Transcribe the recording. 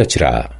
कचरा